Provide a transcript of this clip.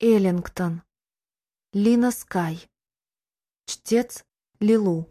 Эллингтон. Лина Скай. Чтец Лилу.